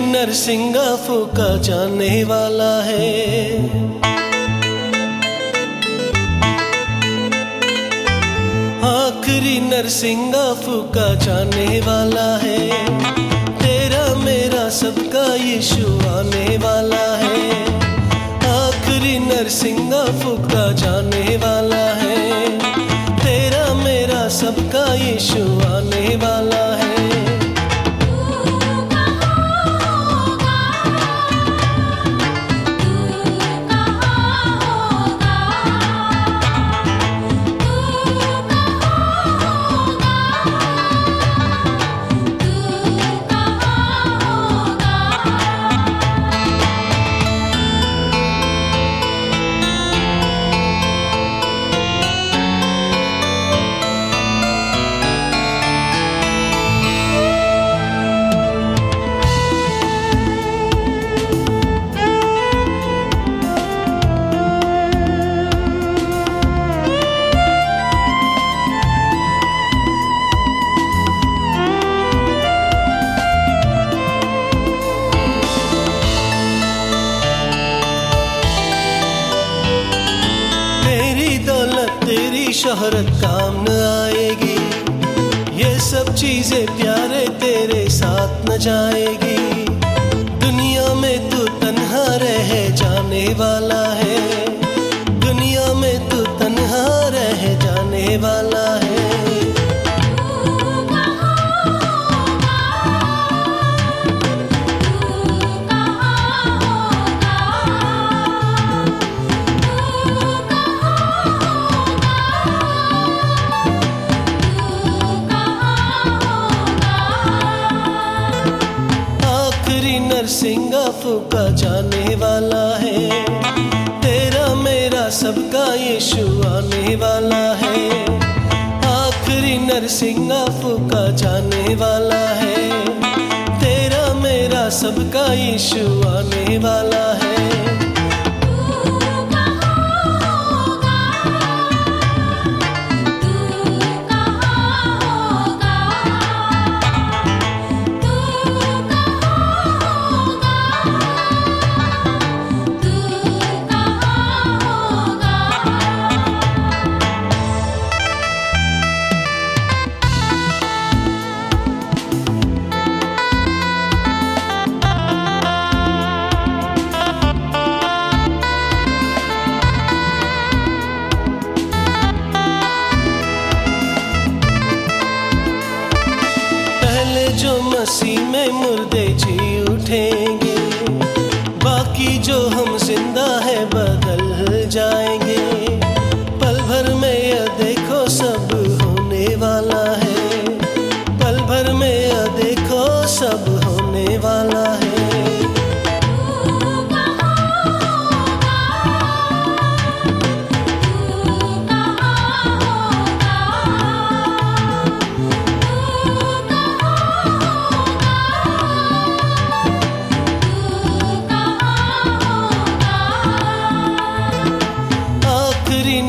नरसिंगा फूका जाने वाला है। आखिरी नरसिंगा फूका जाने वाला है। तेरा मेरा सबका यीशु आने वाला है। आखिरी नरसिंगा फूका जाने वाला है। तेरा मेरा सबका यीशु शोहरत काम न आएगी। ये सब चीज़ें प्यारे तेरे साथ न जाएगी। दुनिया में तू तन्हा रह जाने वाला है। दुनिया में तू तन्हा रह जाने वाला नरसिंगा का जाने वाला है। तेरा मेरा सबका यीशु आने वाला है। आखिरी नरसिंगा फूका जाने वाला है। तेरा मेरा सबका यीशु आने वाला है।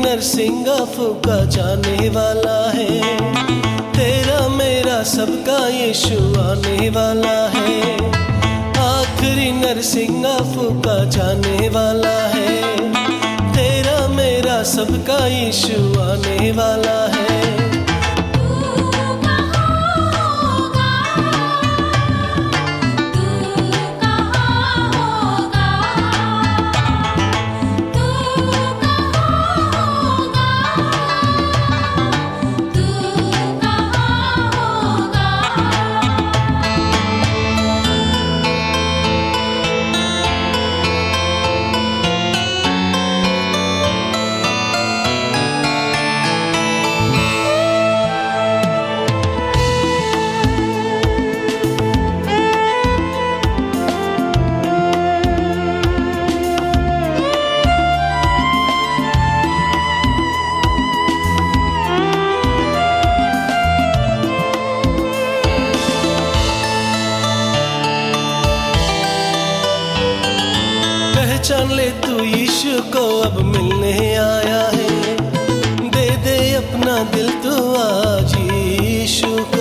नरसिंगा फूका जाने वाला है। तेरा मेरा सबका यीशु आने वाला है। आखिरी नरसिंह फूका जाने वाला है। तेरा मेरा सबका यीशु आने वाला है। पहचान ले तू यीशु को, अब मिलने आया है। दे दे अपना दिल तू आज यीशु को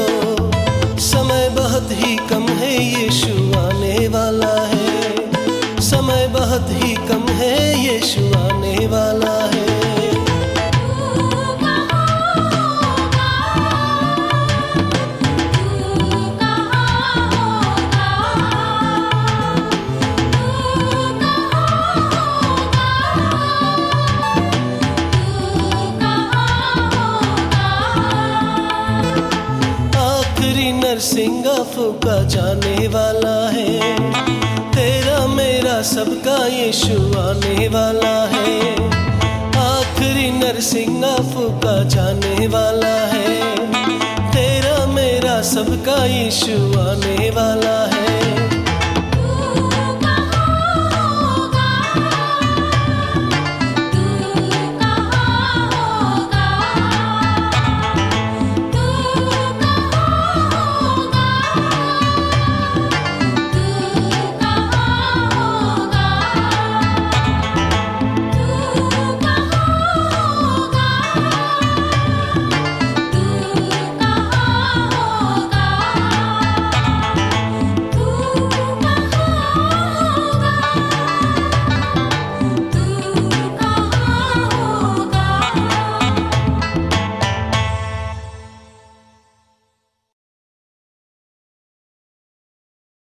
नरसिंगा फूका जाने वाला है। तेरा मेरा सबका यीशु आने वाला है। आखिरी नरसिंगा फूका जाने वाला है। तेरा मेरा सबका यीशु आने वाला है।